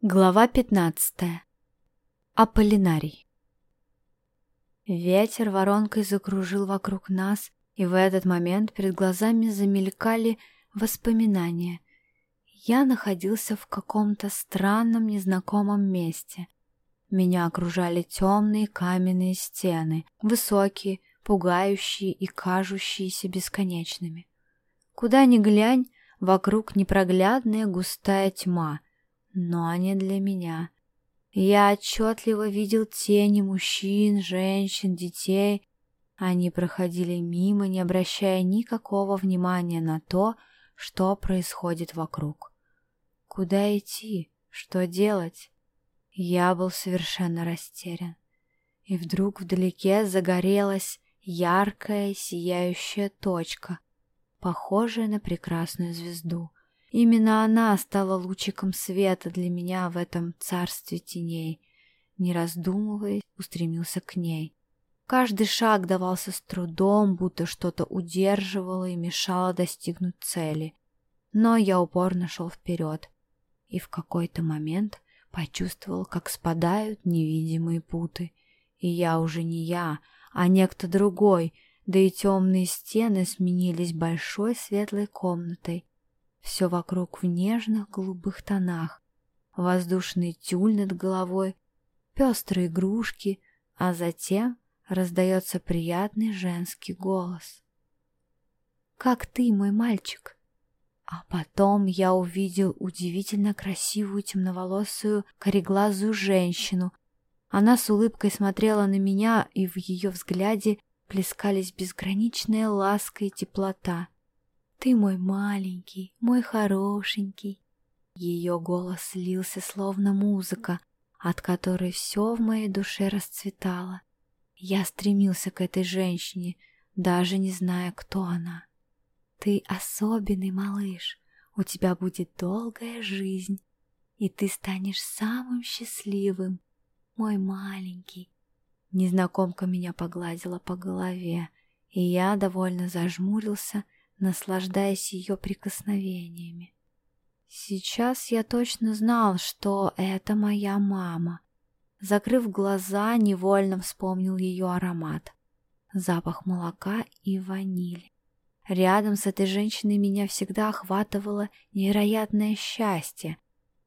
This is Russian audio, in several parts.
Глава 15. Аполлинарий. Ветер воронкой закружил вокруг нас, и в этот момент перед глазами замелькали воспоминания. Я находился в каком-то странном незнакомом месте. Меня окружали темные каменные стены, высокие, пугающие и кажущиеся бесконечными. Куда ни глянь, вокруг непроглядная густая тьма — но не для меня. Я отчетливо видел тени мужчин, женщин, детей. Они проходили мимо, не обращая никакого внимания на то, что происходит вокруг. Куда идти? Что делать? Я был совершенно растерян. И вдруг вдалеке загорелась яркая сияющая точка, похожая на прекрасную звезду. Именно она стала лучиком света для меня в этом царстве теней. Не раздумывая, устремился к ней. Каждый шаг давался с трудом, будто что-то удерживало и мешало достигнуть цели. Но я упорно шел вперед. И в какой-то момент почувствовал, как спадают невидимые путы. И я уже не я, а некто другой, да и темные стены сменились большой светлой комнатой, все вокруг в нежных голубых тонах. Воздушный тюль над головой, пестрые игрушки, а затем раздается приятный женский голос. «Как ты, мой мальчик?» А потом я увидел удивительно красивую темноволосую кореглазую женщину. Она с улыбкой смотрела на меня, и в ее взгляде плескались безграничная ласка и теплота. Ты мой маленький, мой хорошенький. Ее голос слился словно музыка, от которой все в моей душе расцветало. Я стремился к этой женщине, даже не зная, кто она. Ты особенный малыш, у тебя будет долгая жизнь, и ты станешь самым счастливым, мой маленький. Незнакомка меня погладила по голове, и я довольно зажмурился, наслаждаясь ее прикосновениями. Сейчас я точно знал, что это моя мама. Закрыв глаза, невольно вспомнил ее аромат. Запах молока и ванили. Рядом с этой женщиной меня всегда охватывало невероятное счастье.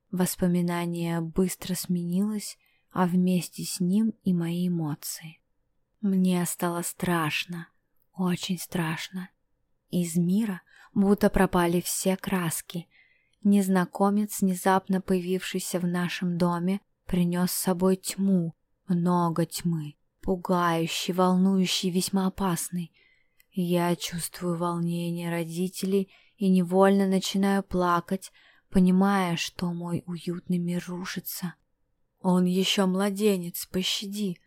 Воспоминание быстро сменилось, а вместе с ним и мои эмоции. Мне стало страшно, очень страшно. Из мира будто пропали все краски. Незнакомец, внезапно появившийся в нашем доме, принес с собой тьму, много тьмы, пугающий, волнующий, весьма опасный. Я чувствую волнение родителей и невольно начинаю плакать, понимая, что мой уютный мир рушится. Он еще младенец, пощади,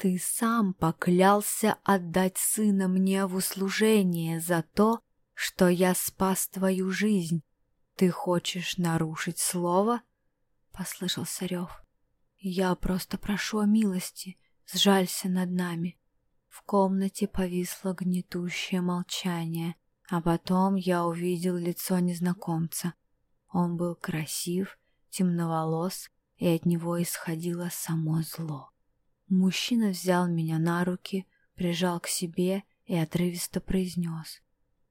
ты сам поклялся отдать сына мне в услужение за то, что я спас твою жизнь. Ты хочешь нарушить слово? Послышался рев. Я просто прошу о милости, сжалься над нами. В комнате повисло гнетущее молчание, а потом я увидел лицо незнакомца. Он был красив, темноволос, и от него исходило само зло. Мужчина взял меня на руки, прижал к себе и отрывисто произнес.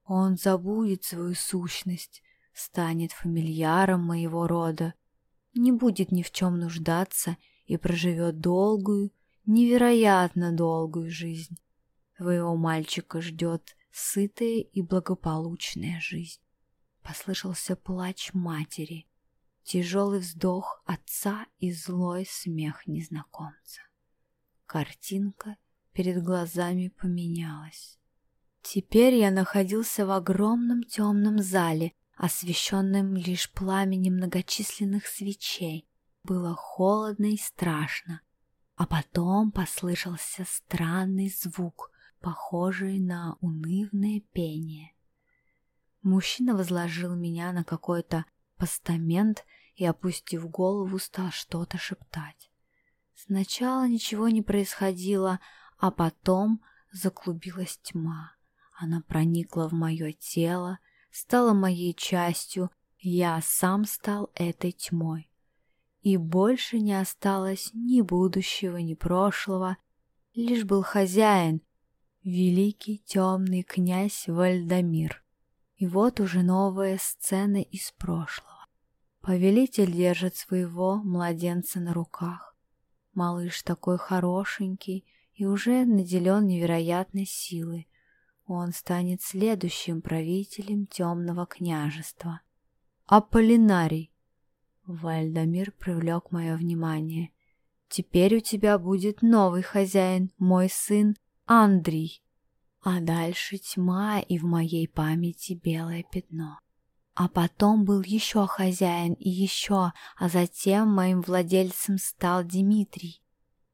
Он забудет свою сущность, станет фамильяром моего рода, не будет ни в чем нуждаться и проживет долгую, невероятно долгую жизнь. Твоего мальчика ждет сытая и благополучная жизнь. Послышался плач матери, тяжелый вздох отца и злой смех незнакомца. Картинка перед глазами поменялась. Теперь я находился в огромном темном зале, освещенном лишь пламенем многочисленных свечей. Было холодно и страшно. А потом послышался странный звук, похожий на унывное пение. Мужчина возложил меня на какой-то постамент и, опустив голову, стал что-то шептать. Сначала ничего не происходило, а потом заклубилась тьма. Она проникла в мое тело, стала моей частью, я сам стал этой тьмой. и больше не осталось ни будущего, ни прошлого, лишь был хозяин, великий темный князь Вальдамир. И вот уже новая сцена из прошлого. Повелитель держит своего младенца на руках. Малыш такой хорошенький и уже наделен невероятной силой. Он станет следующим правителем темного княжества. Аполлинарий. Вальдамир привлек мое внимание. Теперь у тебя будет новый хозяин, мой сын Андрей. А дальше тьма и в моей памяти белое пятно. А потом был еще хозяин и еще, а затем моим владельцем стал Дмитрий.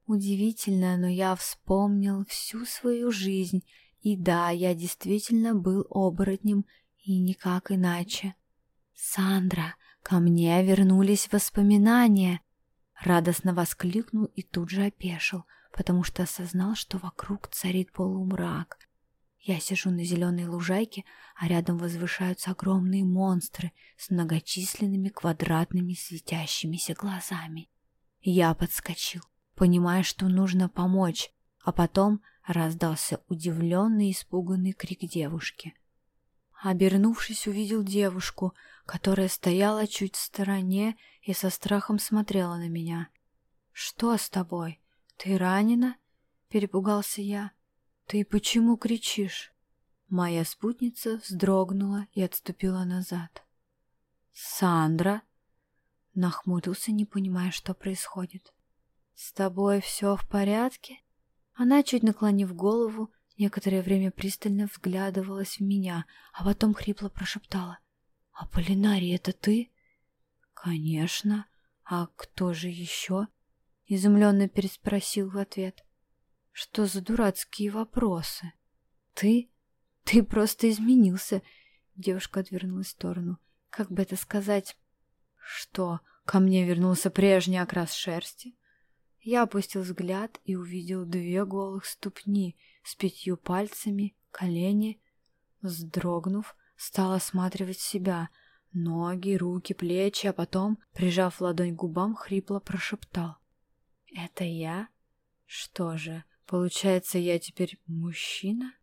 Удивительно, но я вспомнил всю свою жизнь, и да, я действительно был оборотнем, и никак иначе. «Сандра, ко мне вернулись воспоминания!» Радостно воскликнул и тут же опешил, потому что осознал, что вокруг царит полумрак, я сижу на зеленой лужайке, а рядом возвышаются огромные монстры с многочисленными квадратными светящимися глазами. Я подскочил, понимая, что нужно помочь, а потом раздался удивленный испуганный крик девушки. Обернувшись, увидел девушку, которая стояла чуть в стороне и со страхом смотрела на меня. «Что с тобой? Ты ранена?» — перепугался я. «Ты почему кричишь?» Моя спутница вздрогнула и отступила назад. «Сандра?» Нахмурился, не понимая, что происходит. «С тобой все в порядке?» Она, чуть наклонив голову, некоторое время пристально вглядывалась в меня, а потом хрипло прошептала. «Аполлинарий, это ты?» «Конечно. А кто же еще?» Изумленно переспросил в ответ. Что за дурацкие вопросы? Ты? Ты просто изменился. Девушка отвернулась в сторону. Как бы это сказать? Что, ко мне вернулся прежний окрас шерсти? Я опустил взгляд и увидел две голых ступни с пятью пальцами, колени. Вздрогнув, стал осматривать себя. Ноги, руки, плечи, а потом, прижав ладонь к губам, хрипло прошептал. «Это я? Что же, Получается, я теперь мужчина?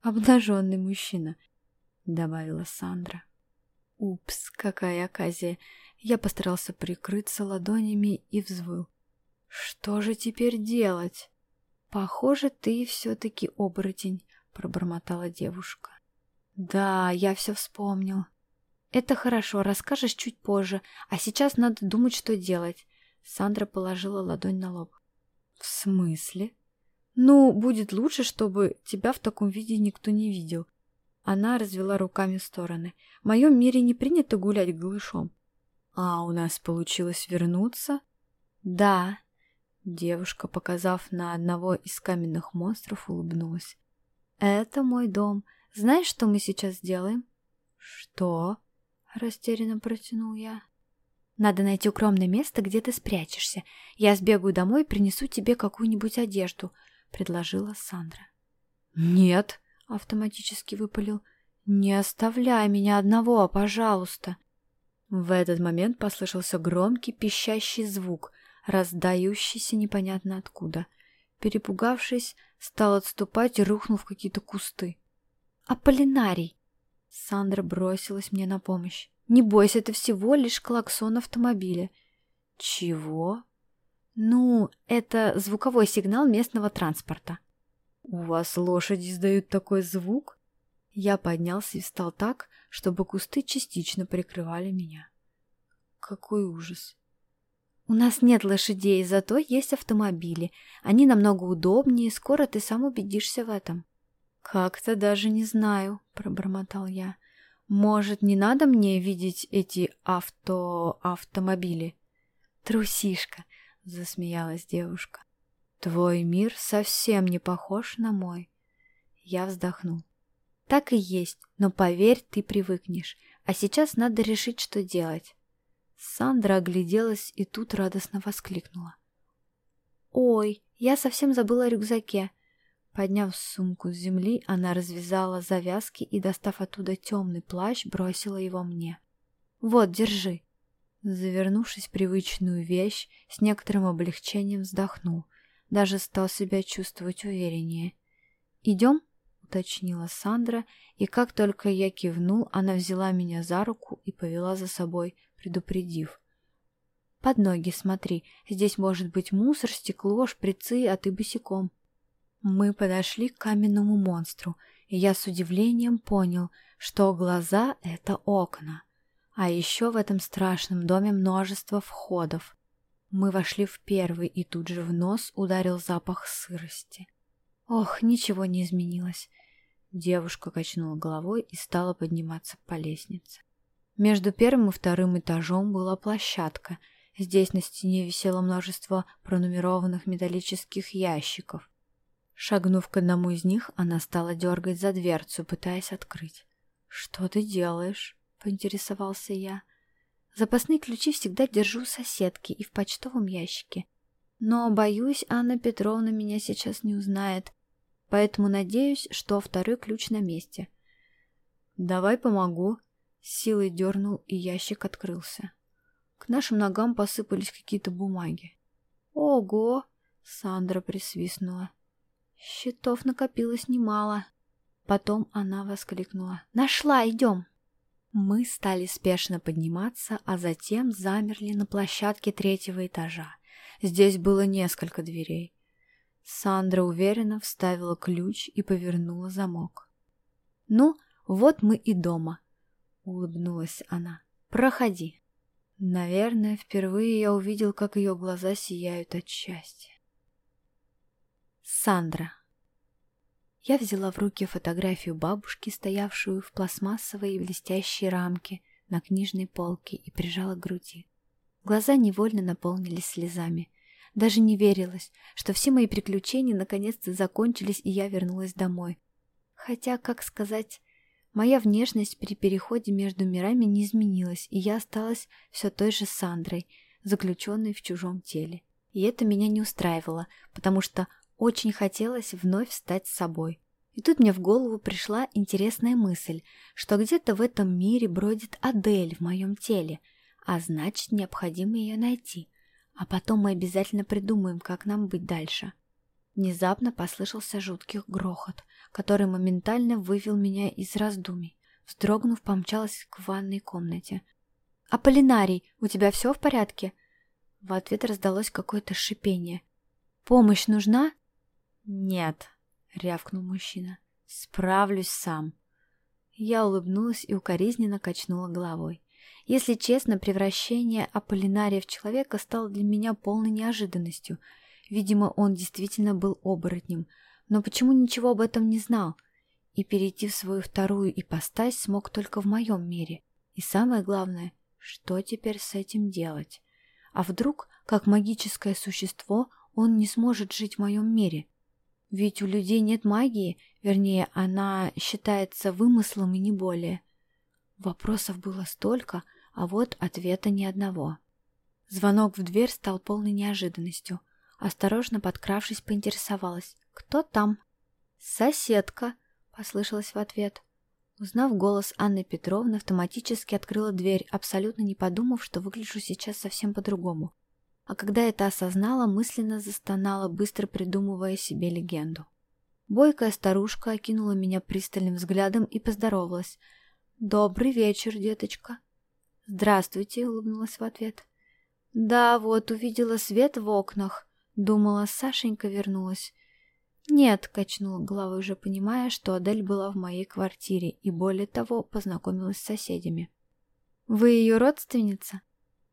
Обнаженный мужчина, добавила Сандра. Упс, какая оказия. Я постарался прикрыться ладонями и взвыл. Что же теперь делать? Похоже, ты все-таки оборотень, пробормотала девушка. Да, я все вспомнил. Это хорошо, расскажешь чуть позже, а сейчас надо думать, что делать. Сандра положила ладонь на лоб. В смысле? «Ну, будет лучше, чтобы тебя в таком виде никто не видел». Она развела руками в стороны. «В моем мире не принято гулять голышом». «А у нас получилось вернуться?» «Да». Девушка, показав на одного из каменных монстров, улыбнулась. «Это мой дом. Знаешь, что мы сейчас делаем?» «Что?» — растерянно протянул я. «Надо найти укромное место, где ты спрячешься. Я сбегаю домой и принесу тебе какую-нибудь одежду. — предложила Сандра. «Нет», — автоматически выпалил, — «не оставляй меня одного, пожалуйста». В этот момент послышался громкий пищащий звук, раздающийся непонятно откуда. Перепугавшись, стал отступать и рухнул в какие-то кусты. «Аполлинарий!» Сандра бросилась мне на помощь. «Не бойся, это всего лишь клаксон автомобиля». «Чего?» Ну, это звуковой сигнал местного транспорта. У вас лошади издают такой звук? Я поднялся и встал так, чтобы кусты частично прикрывали меня. Какой ужас. У нас нет лошадей, зато есть автомобили. Они намного удобнее, скоро ты сам убедишься в этом. Как-то даже не знаю, пробормотал я. Может, не надо мне видеть эти авто... автомобили? Трусишка, — засмеялась девушка. «Твой мир совсем не похож на мой». Я вздохнул. «Так и есть, но поверь, ты привыкнешь. А сейчас надо решить, что делать». Сандра огляделась и тут радостно воскликнула. «Ой, я совсем забыла о рюкзаке». Подняв сумку с земли, она развязала завязки и, достав оттуда темный плащ, бросила его мне. «Вот, держи». Завернувшись в привычную вещь, с некоторым облегчением вздохнул. Даже стал себя чувствовать увереннее. «Идем?» — уточнила Сандра, и как только я кивнул, она взяла меня за руку и повела за собой, предупредив. «Под ноги смотри, здесь может быть мусор, стекло, шприцы, а ты босиком». Мы подошли к каменному монстру, и я с удивлением понял, что глаза — это окна. А еще в этом страшном доме множество входов. Мы вошли в первый, и тут же в нос ударил запах сырости. Ох, ничего не изменилось. Девушка качнула головой и стала подниматься по лестнице. Между первым и вторым этажом была площадка. Здесь на стене висело множество пронумерованных металлических ящиков. Шагнув к одному из них, она стала дергать за дверцу, пытаясь открыть. «Что ты делаешь?» — поинтересовался я. «Запасные ключи всегда держу у соседки и в почтовом ящике. Но, боюсь, Анна Петровна меня сейчас не узнает, поэтому надеюсь, что второй ключ на месте». «Давай помогу», — силой дернул, и ящик открылся. К нашим ногам посыпались какие-то бумаги. «Ого!» — Сандра присвистнула. Счетов накопилось немало. Потом она воскликнула. «Нашла, идем!» Мы стали спешно подниматься, а затем замерли на площадке третьего этажа. Здесь было несколько дверей. Сандра уверенно вставила ключ и повернула замок. «Ну, вот мы и дома», — улыбнулась она. «Проходи». Наверное, впервые я увидел, как ее глаза сияют от счастья. Сандра. Я взяла в руки фотографию бабушки, стоявшую в пластмассовой блестящей рамке на книжной полке, и прижала к груди. Глаза невольно наполнились слезами. Даже не верилось, что все мои приключения наконец-то закончились, и я вернулась домой. Хотя, как сказать, моя внешность при переходе между мирами не изменилась, и я осталась все той же Сандрой, заключенной в чужом теле. И это меня не устраивало, потому что очень хотелось вновь стать собой. И тут мне в голову пришла интересная мысль, что где-то в этом мире бродит Адель в моем теле, а значит, необходимо ее найти. А потом мы обязательно придумаем, как нам быть дальше. Внезапно послышался жуткий грохот, который моментально вывел меня из раздумий. Вздрогнув, помчалась к ванной комнате. «Аполлинарий, у тебя все в порядке?» В ответ раздалось какое-то шипение. «Помощь нужна?» «Нет», — рявкнул мужчина, — «справлюсь сам». Я улыбнулась и укоризненно качнула головой. Если честно, превращение Аполлинария в человека стало для меня полной неожиданностью. Видимо, он действительно был оборотнем, но почему ничего об этом не знал? И перейти в свою вторую ипостась смог только в моем мире. И самое главное, что теперь с этим делать? А вдруг, как магическое существо, он не сможет жить в моем мире? Ведь у людей нет магии, вернее, она считается вымыслом и не более. Вопросов было столько, а вот ответа ни одного. Звонок в дверь стал полной неожиданностью. Осторожно подкравшись, поинтересовалась. «Кто там?» «Соседка», — послышалась в ответ. Узнав голос Анны Петровны, автоматически открыла дверь, абсолютно не подумав, что выгляжу сейчас совсем по-другому а когда это осознала, мысленно застонала, быстро придумывая себе легенду. Бойкая старушка окинула меня пристальным взглядом и поздоровалась. «Добрый вечер, деточка». «Здравствуйте», — улыбнулась в ответ. «Да, вот, увидела свет в окнах. Думала, Сашенька вернулась». «Нет», — качнула головой, уже понимая, что Адель была в моей квартире и, более того, познакомилась с соседями. «Вы ее родственница?»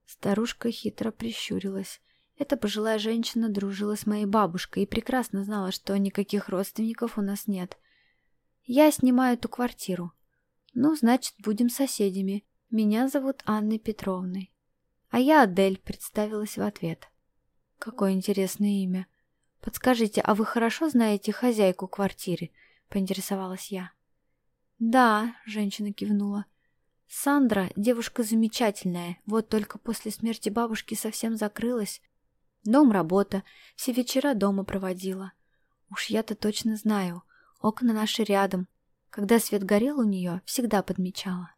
Старушка хитро прищурилась. Эта пожилая женщина дружила с моей бабушкой и прекрасно знала, что никаких родственников у нас нет. Я снимаю эту квартиру. Ну, значит, будем соседями. Меня зовут Анной Петровной. А я Адель, представилась в ответ. Какое интересное имя. Подскажите, а вы хорошо знаете хозяйку квартиры? Поинтересовалась я. Да, женщина кивнула. Сандра девушка замечательная, вот только после смерти бабушки совсем закрылась. Дом работа, все вечера дома проводила. Уж я-то точно знаю, окна наши рядом. Когда свет горел у нее, всегда подмечала.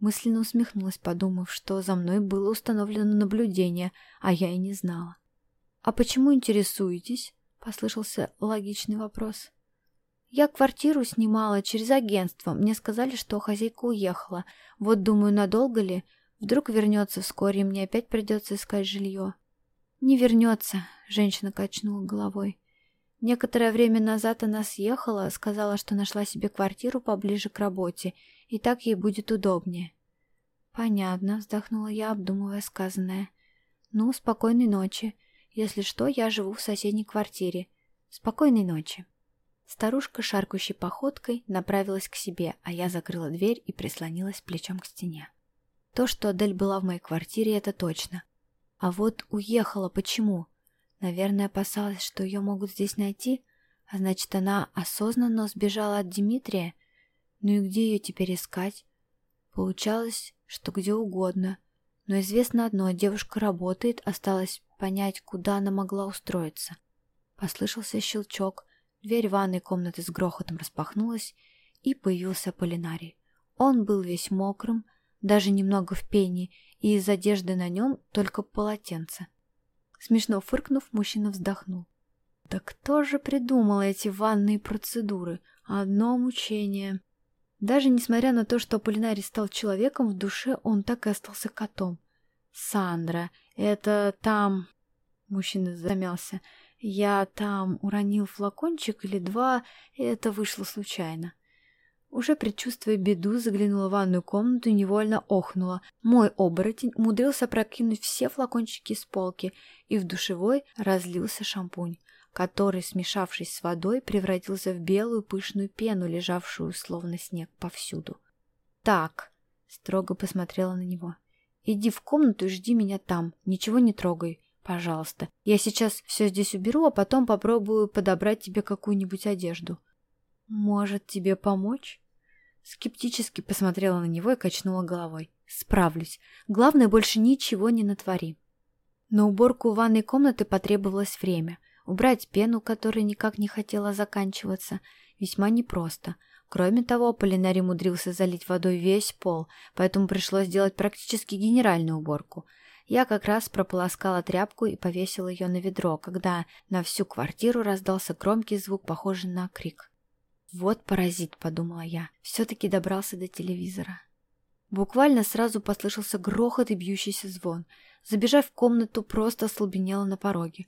Мысленно усмехнулась, подумав, что за мной было установлено наблюдение, а я и не знала. «А почему интересуетесь?» — послышался логичный вопрос. «Я квартиру снимала через агентство. Мне сказали, что хозяйка уехала. Вот думаю, надолго ли? Вдруг вернется вскоре, и мне опять придется искать жилье». «Не вернется», — женщина качнула головой. Некоторое время назад она съехала, сказала, что нашла себе квартиру поближе к работе, и так ей будет удобнее. «Понятно», — вздохнула я, обдумывая сказанное. «Ну, спокойной ночи. Если что, я живу в соседней квартире. Спокойной ночи». Старушка, шаркающей походкой, направилась к себе, а я закрыла дверь и прислонилась плечом к стене. То, что Адель была в моей квартире, это точно. А вот уехала почему? Наверное, опасалась, что ее могут здесь найти, а значит, она осознанно сбежала от Дмитрия. Ну и где ее теперь искать? Получалось, что где угодно. Но известно одно, девушка работает, осталось понять, куда она могла устроиться. Послышался щелчок, дверь ванной комнаты с грохотом распахнулась, и появился Полинарий. Он был весь мокрым, даже немного в пене, и из одежды на нем только полотенце. Смешно фыркнув, мужчина вздохнул. Да кто же придумал эти ванные процедуры? Одно мучение. Даже несмотря на то, что Полинарий стал человеком, в душе он так и остался котом. «Сандра, это там...» Мужчина замялся. «Я там уронил флакончик или два, и это вышло случайно». Уже предчувствуя беду, заглянула в ванную комнату и невольно охнула. Мой оборотень умудрился прокинуть все флакончики с полки, и в душевой разлился шампунь, который, смешавшись с водой, превратился в белую пышную пену, лежавшую словно снег повсюду. «Так», — строго посмотрела на него, — «иди в комнату и жди меня там, ничего не трогай, пожалуйста. Я сейчас все здесь уберу, а потом попробую подобрать тебе какую-нибудь одежду». «Может, тебе помочь?» Скептически посмотрела на него и качнула головой. «Справлюсь. Главное, больше ничего не натвори». На уборку ванной комнаты потребовалось время. Убрать пену, которая никак не хотела заканчиваться, весьма непросто. Кроме того, Полинарий умудрился залить водой весь пол, поэтому пришлось сделать практически генеральную уборку. Я как раз прополоскала тряпку и повесила ее на ведро, когда на всю квартиру раздался громкий звук, похожий на крик. «Вот паразит», — подумала я, — все-таки добрался до телевизора. Буквально сразу послышался грохот и бьющийся звон. Забежав в комнату, просто ослабенела на пороге.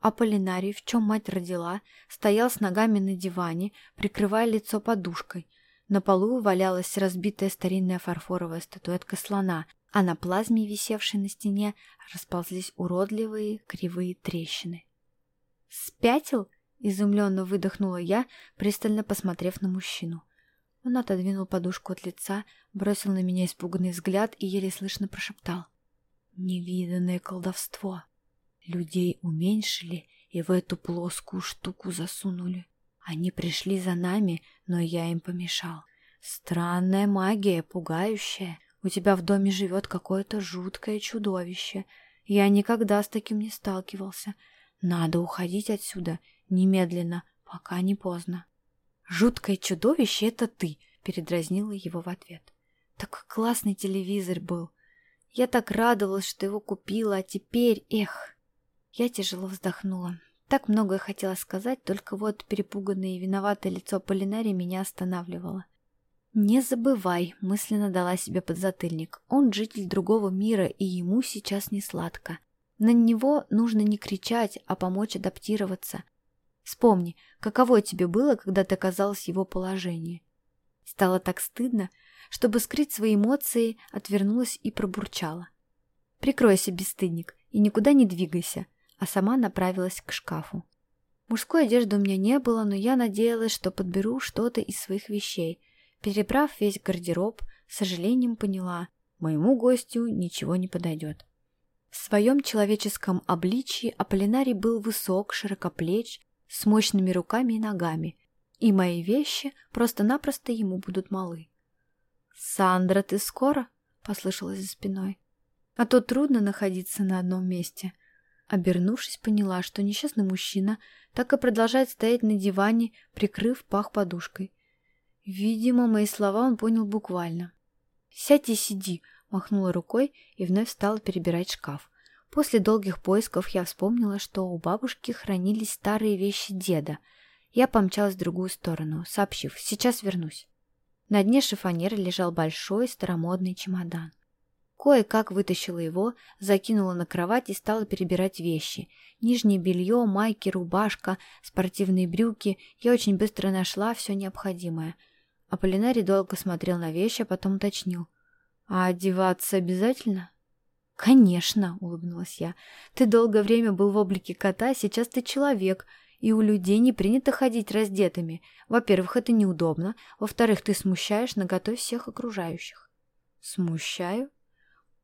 А Полинарий, в чем мать родила, стоял с ногами на диване, прикрывая лицо подушкой. На полу валялась разбитая старинная фарфоровая статуэтка слона, а на плазме, висевшей на стене, расползлись уродливые кривые трещины. «Спятил?» Изумленно выдохнула я, пристально посмотрев на мужчину. Он отодвинул подушку от лица, бросил на меня испуганный взгляд и еле слышно прошептал. «Невиданное колдовство! Людей уменьшили и в эту плоскую штуку засунули. Они пришли за нами, но я им помешал. Странная магия, пугающая. У тебя в доме живет какое-то жуткое чудовище. Я никогда с таким не сталкивался. Надо уходить отсюда Немедленно, пока не поздно. «Жуткое чудовище — это ты!» — передразнила его в ответ. «Так классный телевизор был. Я так радовалась, что его купила, а теперь, эх!» Я тяжело вздохнула. Так многое хотела сказать, только вот перепуганное и виноватое лицо Полинари меня останавливало. «Не забывай», — мысленно дала себе подзатыльник. «Он житель другого мира, и ему сейчас не сладко. На него нужно не кричать, а помочь адаптироваться. Вспомни, каково тебе было, когда ты оказалась в его положении. Стало так стыдно, чтобы скрыть свои эмоции, отвернулась и пробурчала. «Прикройся, бесстыдник, и никуда не двигайся», а сама направилась к шкафу. Мужской одежды у меня не было, но я надеялась, что подберу что-то из своих вещей. Перебрав весь гардероб, с сожалением поняла, моему гостю ничего не подойдет. В своем человеческом обличии Аполлинарий был высок, широкоплеч, с мощными руками и ногами, и мои вещи просто-напросто ему будут малы. «Сандра, ты скоро?» — послышалось за спиной. «А то трудно находиться на одном месте». Обернувшись, поняла, что несчастный мужчина так и продолжает стоять на диване, прикрыв пах подушкой. Видимо, мои слова он понял буквально. «Сядь и сиди», — махнула рукой и вновь стала перебирать шкаф. После долгих поисков я вспомнила, что у бабушки хранились старые вещи деда. Я помчалась в другую сторону, сообщив «сейчас вернусь». На дне шифонера лежал большой старомодный чемодан. Кое-как вытащила его, закинула на кровать и стала перебирать вещи. Нижнее белье, майки, рубашка, спортивные брюки. Я очень быстро нашла все необходимое. Аполлинарий долго смотрел на вещи, а потом уточнил. «А одеваться обязательно?» «Конечно», — улыбнулась я. «Ты долгое время был в облике кота, сейчас ты человек, и у людей не принято ходить раздетыми. Во-первых, это неудобно. Во-вторых, ты смущаешь наготой всех окружающих». «Смущаю?»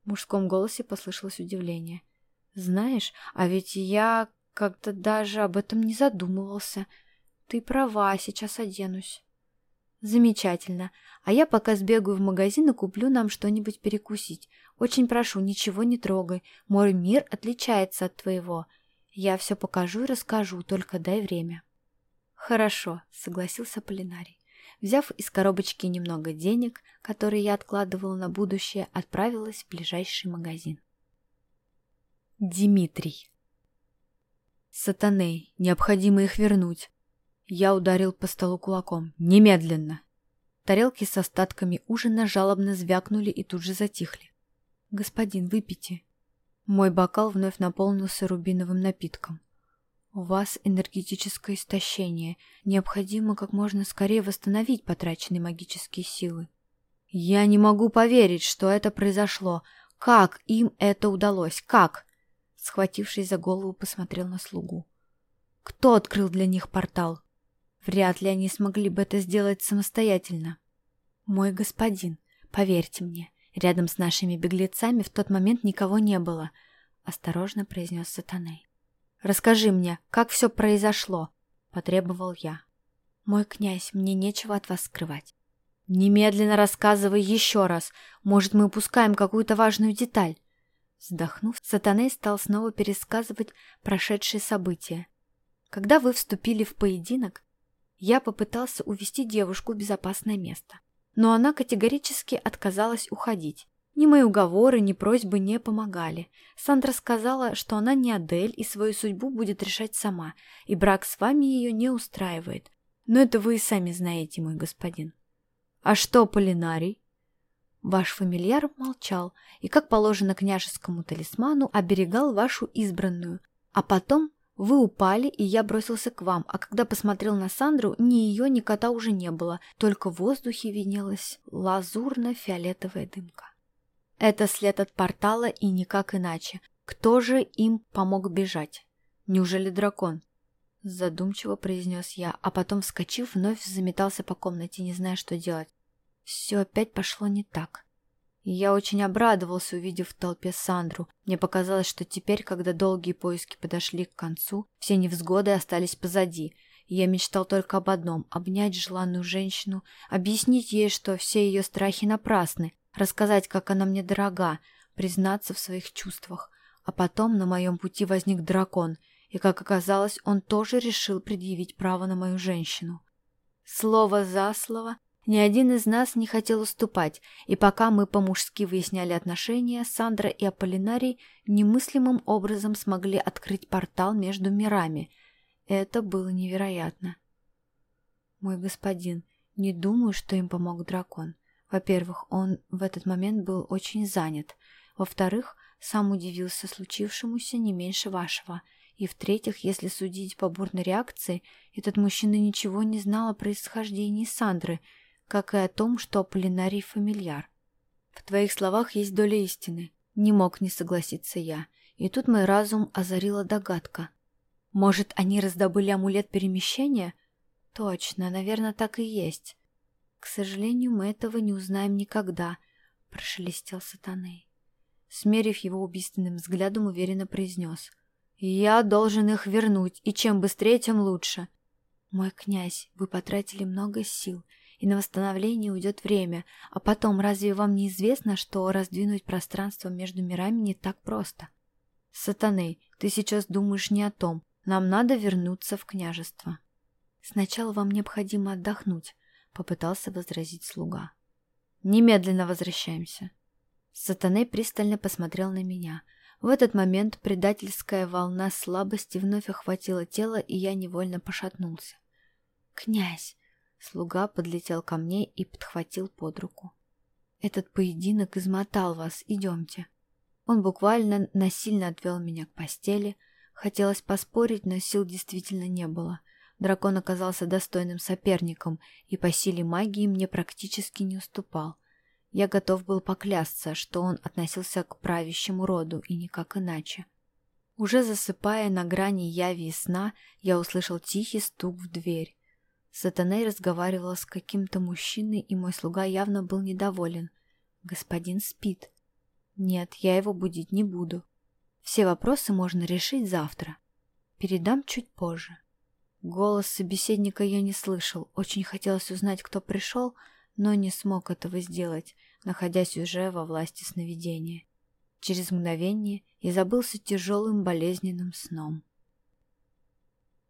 В мужском голосе послышалось удивление. «Знаешь, а ведь я как-то даже об этом не задумывался. Ты права, сейчас оденусь». «Замечательно. А я пока сбегаю в магазин и куплю нам что-нибудь перекусить. Очень прошу, ничего не трогай. Мой мир отличается от твоего. Я все покажу и расскажу, только дай время». «Хорошо», — согласился Полинарий. Взяв из коробочки немного денег, которые я откладывала на будущее, отправилась в ближайший магазин. Димитрий. Сатаней, необходимо их вернуть. Я ударил по столу кулаком. Немедленно. Тарелки с остатками ужина жалобно звякнули и тут же затихли. «Господин, выпейте». Мой бокал вновь наполнился рубиновым напитком. У вас энергетическое истощение. Необходимо как можно скорее восстановить потраченные магические силы. Я не могу поверить, что это произошло. Как им это удалось? Как? Схватившись за голову, посмотрел на слугу. Кто открыл для них портал? Вряд ли они смогли бы это сделать самостоятельно. Мой господин, поверьте мне, рядом с нашими беглецами в тот момент никого не было, осторожно произнес Сатаней. Расскажи мне, как все произошло?» — потребовал я. «Мой князь, мне нечего от вас скрывать». «Немедленно рассказывай еще раз. Может, мы упускаем какую-то важную деталь?» Вздохнув, Сатаней стал снова пересказывать прошедшие события. «Когда вы вступили в поединок, я попытался увести девушку в безопасное место, но она категорически отказалась уходить. Ни мои уговоры, ни просьбы не помогали. Сандра сказала, что она не Адель и свою судьбу будет решать сама, и брак с вами ее не устраивает. Но это вы и сами знаете, мой господин. А что, Полинарий? Ваш фамильяр молчал и, как положено княжескому талисману, оберегал вашу избранную. А потом вы упали, и я бросился к вам, а когда посмотрел на Сандру, ни ее, ни кота уже не было, только в воздухе виднелась лазурно-фиолетовая дымка. Это след от портала и никак иначе. Кто же им помог бежать? Неужели дракон? Задумчиво произнес я, а потом, вскочив, вновь заметался по комнате, не зная, что делать. Все опять пошло не так. Я очень обрадовался, увидев в толпе Сандру. Мне показалось, что теперь, когда долгие поиски подошли к концу, все невзгоды остались позади, и я мечтал только об одном — обнять желанную женщину, объяснить ей, что все ее страхи напрасны, рассказать, как она мне дорога, признаться в своих чувствах. А потом на моем пути возник дракон, и, как оказалось, он тоже решил предъявить право на мою женщину. Слово за слово, ни один из нас не хотел уступать, и пока мы по-мужски выясняли отношения, Сандра и Аполлинарий немыслимым образом смогли открыть портал между мирами. Это было невероятно. Мой господин, не думаю, что им помог дракон. Во-первых, он в этот момент был очень занят. Во-вторых, сам удивился случившемуся не меньше вашего. И в-третьих, если судить по бурной реакции, этот мужчина ничего не знал о происхождении Сандры, как и о том, что Полинарий фамильяр. В твоих словах есть доля истины. Не мог не согласиться я. И тут мой разум озарила догадка. Может, они раздобыли амулет перемещения? Точно, наверное, так и есть. «К сожалению, мы этого не узнаем никогда», — прошелестел сатаней. Смерив его убийственным взглядом, уверенно произнес. «Я должен их вернуть, и чем быстрее, тем лучше». «Мой князь, вы потратили много сил, и на восстановление уйдет время, а потом разве вам не известно, что раздвинуть пространство между мирами не так просто?» «Сатаней, ты сейчас думаешь не о том. Нам надо вернуться в княжество». «Сначала вам необходимо отдохнуть», попытался возразить слуга. Немедленно возвращаемся. Сатаней пристально посмотрел на меня. В этот момент предательская волна слабости вновь охватила тело, и я невольно пошатнулся. «Князь!» Слуга подлетел ко мне и подхватил под руку. «Этот поединок измотал вас, идемте». Он буквально насильно отвел меня к постели. Хотелось поспорить, но сил действительно не было. Дракон оказался достойным соперником и по силе магии мне практически не уступал. Я готов был поклясться, что он относился к правящему роду и никак иначе. Уже засыпая на грани яви и сна, я услышал тихий стук в дверь. Сатаней разговаривал с каким-то мужчиной, и мой слуга явно был недоволен. Господин спит. Нет, я его будить не буду. Все вопросы можно решить завтра. Передам чуть позже. Голос собеседника я не слышал. Очень хотелось узнать, кто пришел, но не смог этого сделать, находясь уже во власти сновидения. Через мгновение я забылся тяжелым болезненным сном.